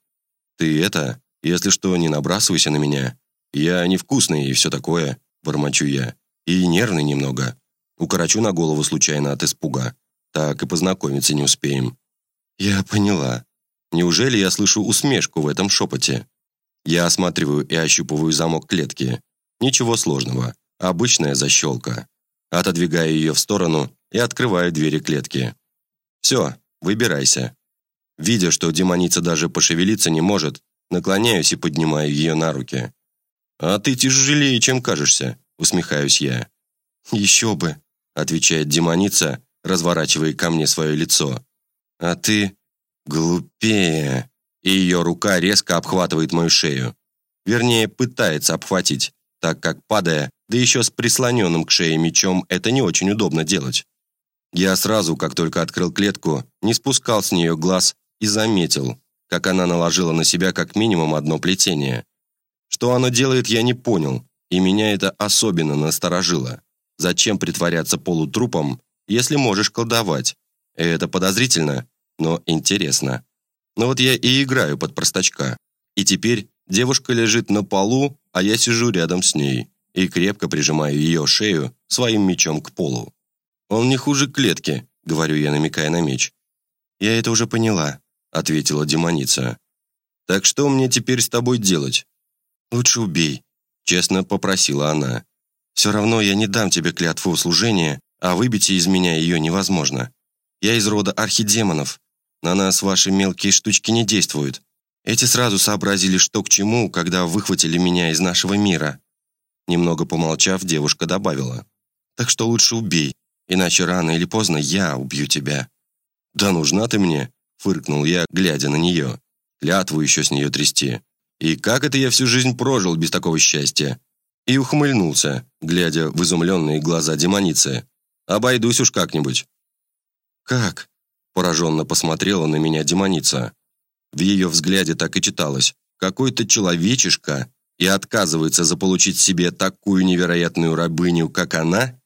«Ты это, если что, не набрасывайся на меня. Я невкусный и все такое», — бормочу я. «И нервный немного. Укорочу на голову случайно от испуга. Так и познакомиться не успеем». «Я поняла. Неужели я слышу усмешку в этом шепоте?» Я осматриваю и ощупываю замок клетки. Ничего сложного. Обычная защелка. Отодвигаю ее в сторону и открываю двери клетки. «Все, выбирайся». Видя, что демоница даже пошевелиться не может, наклоняюсь и поднимаю ее на руки. «А ты тяжелее, чем кажешься», — усмехаюсь я. «Еще бы», — отвечает демоница, разворачивая ко мне свое лицо. «А ты глупее». И ее рука резко обхватывает мою шею. Вернее, пытается обхватить, так как, падая, да еще с прислоненным к шее мечом, это не очень удобно делать. Я сразу, как только открыл клетку, не спускал с нее глаз и заметил, как она наложила на себя как минимум одно плетение. Что она делает, я не понял, и меня это особенно насторожило. Зачем притворяться полутрупом, если можешь колдовать? Это подозрительно, но интересно. Но вот я и играю под простачка. И теперь девушка лежит на полу, а я сижу рядом с ней и крепко прижимаю ее шею своим мечом к полу. «Он не хуже клетки», — говорю я, намекая на меч. «Я это уже поняла», — ответила демоница. «Так что мне теперь с тобой делать?» «Лучше убей», — честно попросила она. «Все равно я не дам тебе клятву служения, а выбить из меня ее невозможно. Я из рода архидемонов. На нас ваши мелкие штучки не действуют. Эти сразу сообразили, что к чему, когда выхватили меня из нашего мира. Немного помолчав, девушка добавила. «Так что лучше убей, иначе рано или поздно я убью тебя». «Да нужна ты мне», — фыркнул я, глядя на нее. Клятву еще с нее трясти. И как это я всю жизнь прожил без такого счастья? И ухмыльнулся, глядя в изумленные глаза демоницы. Обойдусь уж как-нибудь. «Как?» – пораженно посмотрела на меня демоница. В ее взгляде так и читалось. Какой-то человечишка и отказывается заполучить себе такую невероятную рабыню, как она?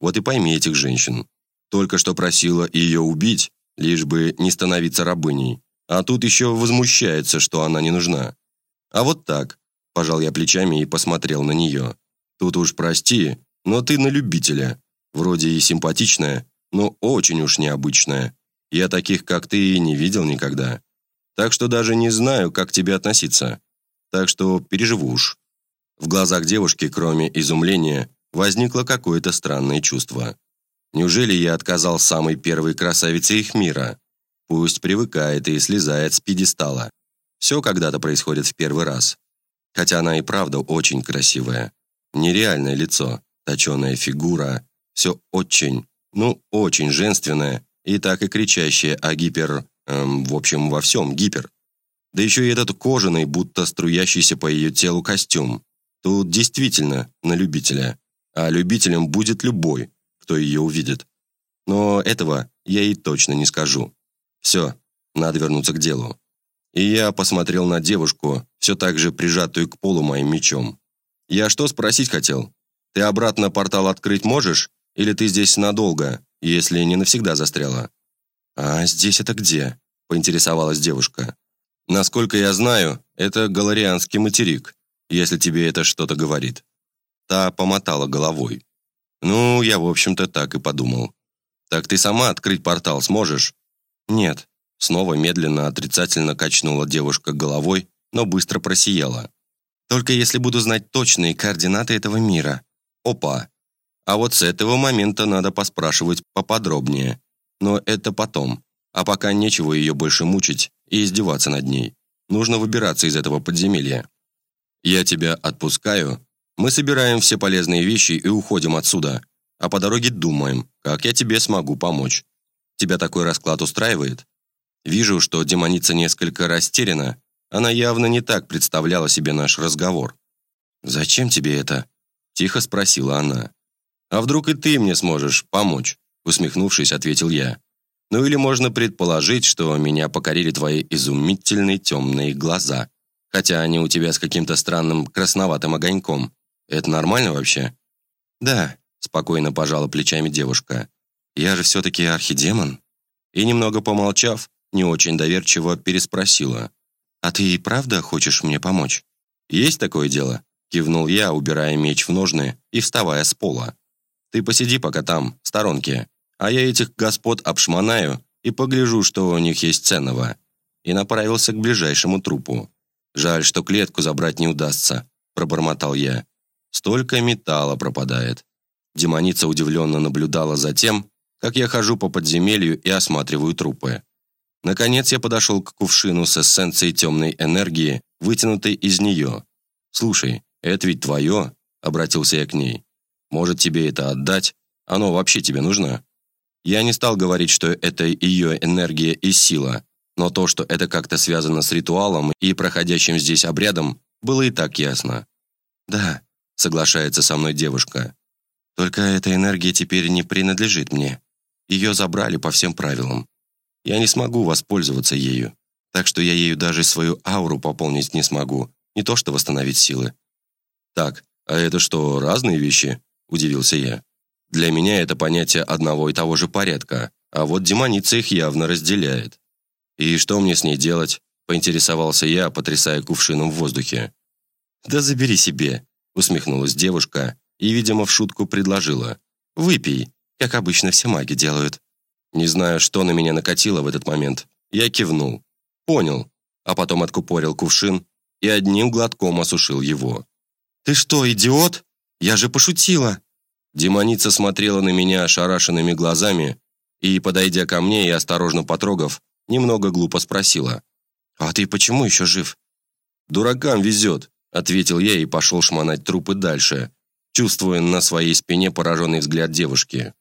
Вот и пойми этих женщин. Только что просила ее убить, лишь бы не становиться рабыней. А тут еще возмущается, что она не нужна. А вот так, пожал я плечами и посмотрел на нее. Тут уж прости, но ты на любителя. Вроде и симпатичная, но очень уж необычная. Я таких, как ты, и не видел никогда. Так что даже не знаю, как к тебе относиться. Так что переживу уж». В глазах девушки, кроме изумления, возникло какое-то странное чувство. Неужели я отказал самой первой красавице их мира? Пусть привыкает и слезает с пьедестала. Все когда-то происходит в первый раз. Хотя она и правда очень красивая. Нереальное лицо, точеная фигура, все очень, ну, очень женственное и так и кричащее о гипер... Эм, в общем, во всем гипер. Да еще и этот кожаный, будто струящийся по ее телу костюм. Тут действительно на любителя. А любителем будет любой, кто ее увидит. Но этого я ей точно не скажу. Все, надо вернуться к делу. И я посмотрел на девушку, все так же прижатую к полу моим мечом. «Я что спросить хотел? Ты обратно портал открыть можешь? Или ты здесь надолго, если не навсегда застряла?» «А здесь это где?» – поинтересовалась девушка. «Насколько я знаю, это Галарианский материк, если тебе это что-то говорит». Та помотала головой. «Ну, я, в общем-то, так и подумал. Так ты сама открыть портал сможешь?» «Нет», Снова медленно отрицательно качнула девушка головой, но быстро просияла. «Только если буду знать точные координаты этого мира». «Опа! А вот с этого момента надо поспрашивать поподробнее. Но это потом. А пока нечего ее больше мучить и издеваться над ней. Нужно выбираться из этого подземелья. Я тебя отпускаю. Мы собираем все полезные вещи и уходим отсюда. А по дороге думаем, как я тебе смогу помочь. Тебя такой расклад устраивает?» Вижу, что демоница несколько растеряна. Она явно не так представляла себе наш разговор. «Зачем тебе это?» – тихо спросила она. «А вдруг и ты мне сможешь помочь?» – усмехнувшись, ответил я. «Ну или можно предположить, что меня покорили твои изумительные темные глаза, хотя они у тебя с каким-то странным красноватым огоньком. Это нормально вообще?» «Да», – спокойно пожала плечами девушка. «Я же все-таки архидемон». И немного помолчав, не очень доверчиво переспросила. «А ты и правда хочешь мне помочь?» «Есть такое дело?» Кивнул я, убирая меч в ножны и вставая с пола. «Ты посиди пока там, в сторонке, а я этих господ обшмонаю и погляжу, что у них есть ценного». И направился к ближайшему трупу. «Жаль, что клетку забрать не удастся», – пробормотал я. «Столько металла пропадает». Демоница удивленно наблюдала за тем, как я хожу по подземелью и осматриваю трупы. Наконец я подошел к кувшину с эссенцией темной энергии, вытянутой из нее. «Слушай, это ведь твое?» – обратился я к ней. «Может, тебе это отдать? Оно вообще тебе нужно?» Я не стал говорить, что это ее энергия и сила, но то, что это как-то связано с ритуалом и проходящим здесь обрядом, было и так ясно. «Да», – соглашается со мной девушка. «Только эта энергия теперь не принадлежит мне. Ее забрали по всем правилам я не смогу воспользоваться ею. Так что я ею даже свою ауру пополнить не смогу, не то что восстановить силы. Так, а это что, разные вещи? Удивился я. Для меня это понятие одного и того же порядка, а вот демоница их явно разделяет. И что мне с ней делать? Поинтересовался я, потрясая кувшином в воздухе. «Да забери себе», усмехнулась девушка и, видимо, в шутку предложила. «Выпей, как обычно все маги делают». Не знаю, что на меня накатило в этот момент. Я кивнул. Понял. А потом откупорил кувшин и одним глотком осушил его. «Ты что, идиот? Я же пошутила!» Демоница смотрела на меня ошарашенными глазами и, подойдя ко мне и осторожно потрогав, немного глупо спросила. «А ты почему еще жив?» «Дуракам везет», — ответил я и пошел шмонать трупы дальше, чувствуя на своей спине пораженный взгляд девушки.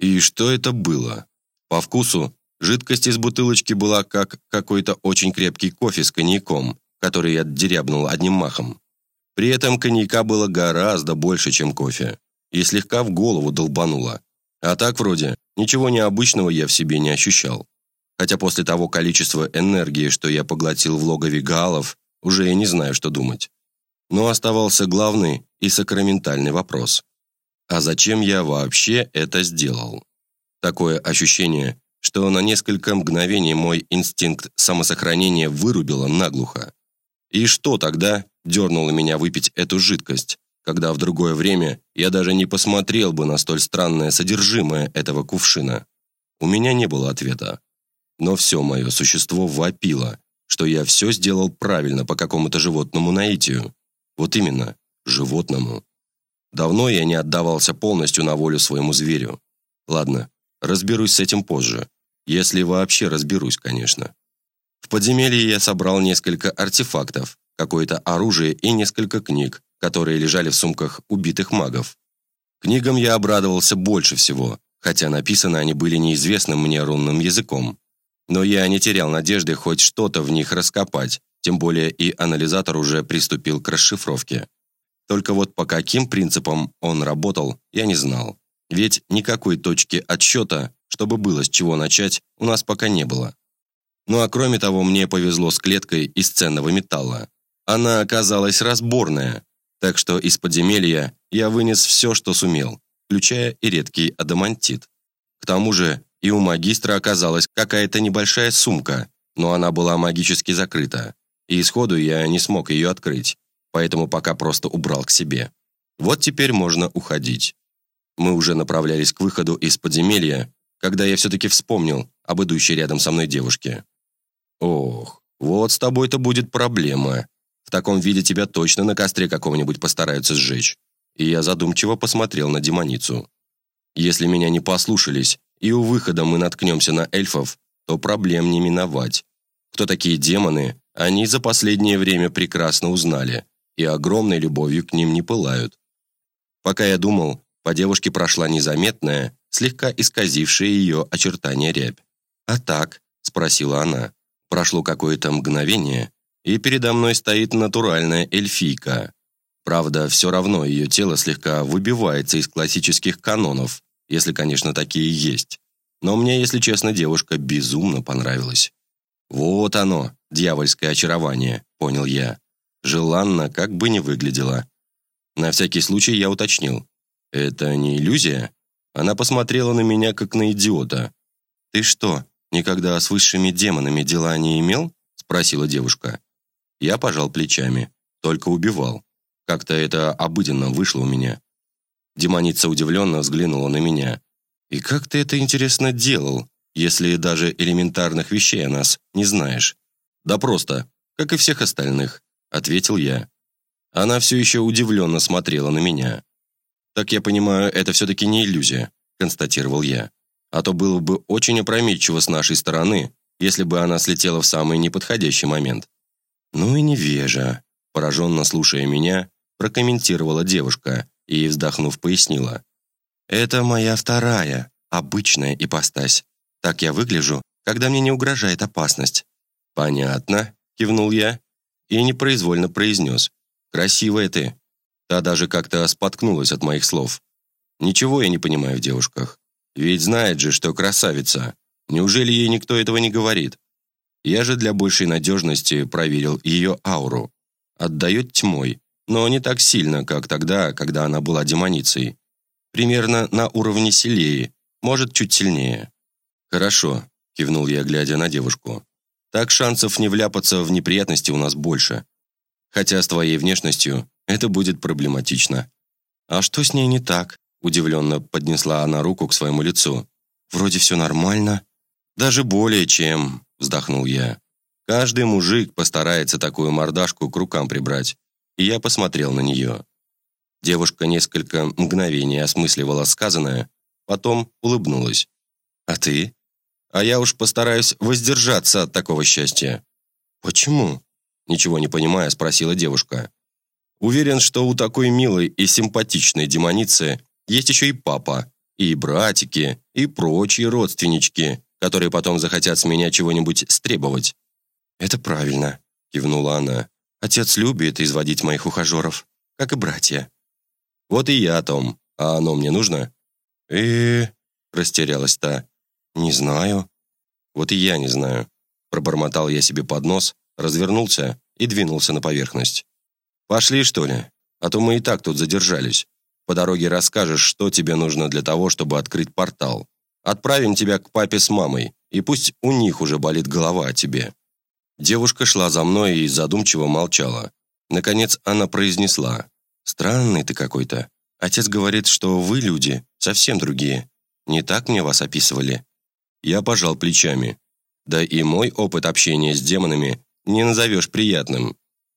И что это было? По вкусу, жидкость из бутылочки была как какой-то очень крепкий кофе с коньяком, который я дерябнул одним махом. При этом коньяка было гораздо больше, чем кофе, и слегка в голову долбануло. А так вроде ничего необычного я в себе не ощущал. Хотя после того количества энергии, что я поглотил в логове галов, уже я не знаю, что думать. Но оставался главный и сакраментальный вопрос. А зачем я вообще это сделал? Такое ощущение, что на несколько мгновений мой инстинкт самосохранения вырубило наглухо. И что тогда дернуло меня выпить эту жидкость, когда в другое время я даже не посмотрел бы на столь странное содержимое этого кувшина? У меня не было ответа. Но все мое существо вопило, что я все сделал правильно по какому-то животному наитию. Вот именно, животному. Давно я не отдавался полностью на волю своему зверю. Ладно, разберусь с этим позже. Если вообще разберусь, конечно. В подземелье я собрал несколько артефактов, какое-то оружие и несколько книг, которые лежали в сумках убитых магов. Книгам я обрадовался больше всего, хотя написаны они были неизвестным мне рунным языком. Но я не терял надежды хоть что-то в них раскопать, тем более и анализатор уже приступил к расшифровке. Только вот по каким принципам он работал, я не знал. Ведь никакой точки отсчета, чтобы было с чего начать, у нас пока не было. Ну а кроме того, мне повезло с клеткой из ценного металла. Она оказалась разборная, так что из подземелья я вынес все, что сумел, включая и редкий адамантит. К тому же и у магистра оказалась какая-то небольшая сумка, но она была магически закрыта, и исходу я не смог ее открыть, поэтому пока просто убрал к себе. Вот теперь можно уходить. Мы уже направлялись к выходу из подземелья, когда я все-таки вспомнил об идущей рядом со мной девушке. «Ох, вот с тобой-то будет проблема. В таком виде тебя точно на костре какого-нибудь постараются сжечь». И я задумчиво посмотрел на демоницу. Если меня не послушались, и у выхода мы наткнемся на эльфов, то проблем не миновать. Кто такие демоны, они за последнее время прекрасно узнали, и огромной любовью к ним не пылают. Пока я думал, по девушке прошла незаметная, слегка исказившая ее очертания рябь. «А так?» – спросила она. Прошло какое-то мгновение, и передо мной стоит натуральная эльфийка. Правда, все равно ее тело слегка выбивается из классических канонов, если, конечно, такие есть. Но мне, если честно, девушка безумно понравилась. Вот оно, дьявольское очарование, понял я. Желанно, как бы ни выглядела. На всякий случай я уточнил. Это не иллюзия? Она посмотрела на меня, как на идиота. «Ты что, никогда с высшими демонами дела не имел?» спросила девушка. Я пожал плечами, только убивал. Как-то это обыденно вышло у меня. Демоница удивленно взглянула на меня. «И как ты это, интересно, делал, если даже элементарных вещей о нас не знаешь?» «Да просто, как и всех остальных», — ответил я. Она все еще удивленно смотрела на меня. «Так я понимаю, это все-таки не иллюзия», — констатировал я. «А то было бы очень опрометчиво с нашей стороны, если бы она слетела в самый неподходящий момент». «Ну и невежа», — пораженно слушая меня, прокомментировала девушка, и, вздохнув, пояснила. «Это моя вторая, обычная ипостась. Так я выгляжу, когда мне не угрожает опасность». «Понятно», — кивнул я и непроизвольно произнес. «Красивая ты». Та даже как-то споткнулась от моих слов. «Ничего я не понимаю в девушках. Ведь знает же, что красавица. Неужели ей никто этого не говорит? Я же для большей надежности проверил ее ауру. Отдает тьмой, но не так сильно, как тогда, когда она была демоницей. Примерно на уровне Селеи, может, чуть сильнее. «Хорошо», – кивнул я, глядя на девушку. «Так шансов не вляпаться в неприятности у нас больше. Хотя с твоей внешностью это будет проблематично». «А что с ней не так?» – удивленно поднесла она руку к своему лицу. «Вроде все нормально». «Даже более чем», – вздохнул я. «Каждый мужик постарается такую мордашку к рукам прибрать и я посмотрел на нее. Девушка несколько мгновений осмысливала сказанное, потом улыбнулась. «А ты?» «А я уж постараюсь воздержаться от такого счастья». «Почему?» Ничего не понимая, спросила девушка. Уверен, что у такой милой и симпатичной демоницы есть еще и папа, и братики, и прочие родственнички, которые потом захотят с меня чего-нибудь стребовать». «Это правильно», — кивнула она. «Отец любит изводить моих ухажеров, как и братья». «Вот и я о том. А оно мне нужно?» э растерялась та. «Не знаю». «Вот и я не знаю». Пробормотал я себе под нос, развернулся и двинулся на поверхность. «Пошли, что ли? А то мы и так тут задержались. По дороге расскажешь, что тебе нужно для того, чтобы открыть портал. Отправим тебя к папе с мамой, и пусть у них уже болит голова о тебе». Девушка шла за мной и задумчиво молчала. Наконец она произнесла. «Странный ты какой-то. Отец говорит, что вы, люди, совсем другие. Не так мне вас описывали?» Я пожал плечами. Да и мой опыт общения с демонами не назовешь приятным.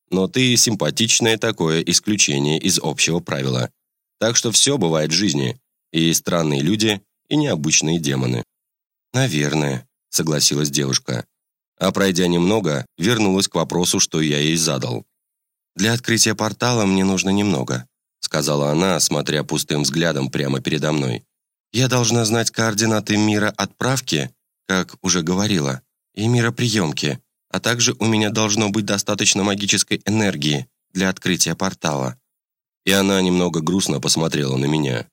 Но ты симпатичное такое исключение из общего правила. Так что все бывает в жизни. И странные люди, и необычные демоны. «Наверное», — согласилась девушка. А пройдя немного, вернулась к вопросу, что я ей задал. «Для открытия портала мне нужно немного», — сказала она, смотря пустым взглядом прямо передо мной. «Я должна знать координаты мира отправки, как уже говорила, и мира приемки, а также у меня должно быть достаточно магической энергии для открытия портала». И она немного грустно посмотрела на меня.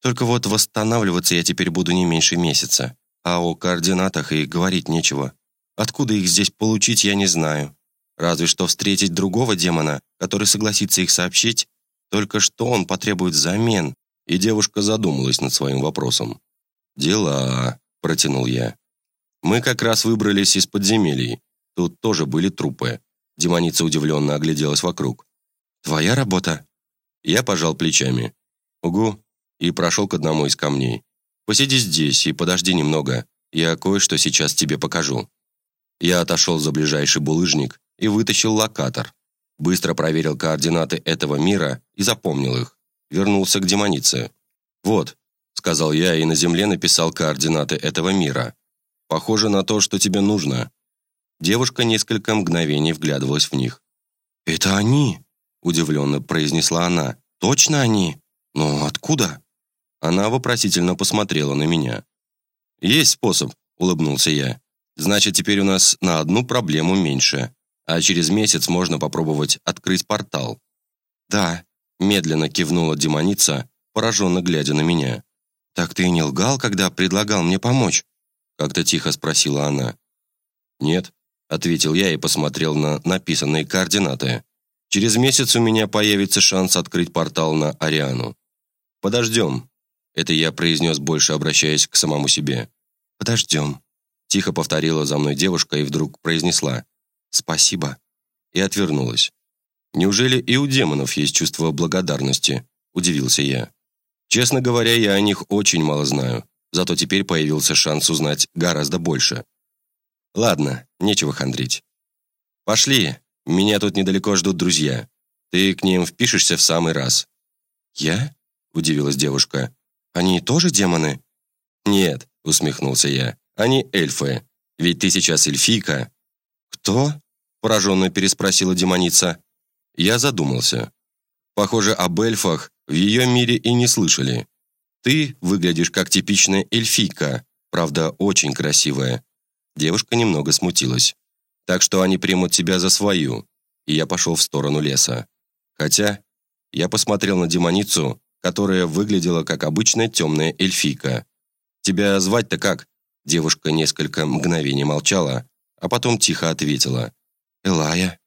«Только вот восстанавливаться я теперь буду не меньше месяца, а о координатах и говорить нечего. Откуда их здесь получить, я не знаю. Разве что встретить другого демона, который согласится их сообщить, только что он потребует взамен?» И девушка задумалась над своим вопросом. «Дела», — протянул я. «Мы как раз выбрались из подземелий. Тут тоже были трупы». Демоница удивленно огляделась вокруг. «Твоя работа?» Я пожал плечами. «Угу». И прошел к одному из камней. «Посиди здесь и подожди немного. Я кое-что сейчас тебе покажу». Я отошел за ближайший булыжник и вытащил локатор. Быстро проверил координаты этого мира и запомнил их. Вернулся к демонице. «Вот», — сказал я и на земле написал координаты этого мира. «Похоже на то, что тебе нужно». Девушка несколько мгновений вглядывалась в них. «Это они?» — удивленно произнесла она. «Точно они? Но откуда?» Она вопросительно посмотрела на меня. «Есть способ», — улыбнулся я. «Значит, теперь у нас на одну проблему меньше а через месяц можно попробовать открыть портал». «Да», — медленно кивнула демоница, пораженно глядя на меня. «Так ты и не лгал, когда предлагал мне помочь?» Как-то тихо спросила она. «Нет», — ответил я и посмотрел на написанные координаты. «Через месяц у меня появится шанс открыть портал на Ариану. Подождем». Это я произнес больше, обращаясь к самому себе. «Подождем», — тихо повторила за мной девушка и вдруг произнесла. «Спасибо». И отвернулась. «Неужели и у демонов есть чувство благодарности?» – удивился я. Честно говоря, я о них очень мало знаю, зато теперь появился шанс узнать гораздо больше. Ладно, нечего хандрить. Пошли, меня тут недалеко ждут друзья. Ты к ним впишешься в самый раз. Я? Удивилась девушка. Они тоже демоны? Нет, усмехнулся я. Они эльфы. Ведь ты сейчас эльфийка, «Кто?» – пораженно переспросила демоница. Я задумался. Похоже, об эльфах в ее мире и не слышали. Ты выглядишь как типичная эльфийка, правда, очень красивая. Девушка немного смутилась. Так что они примут тебя за свою. И я пошел в сторону леса. Хотя я посмотрел на демоницу, которая выглядела как обычная темная эльфийка. «Тебя звать-то как?» Девушка несколько мгновений молчала, а потом тихо ответила. «Элая».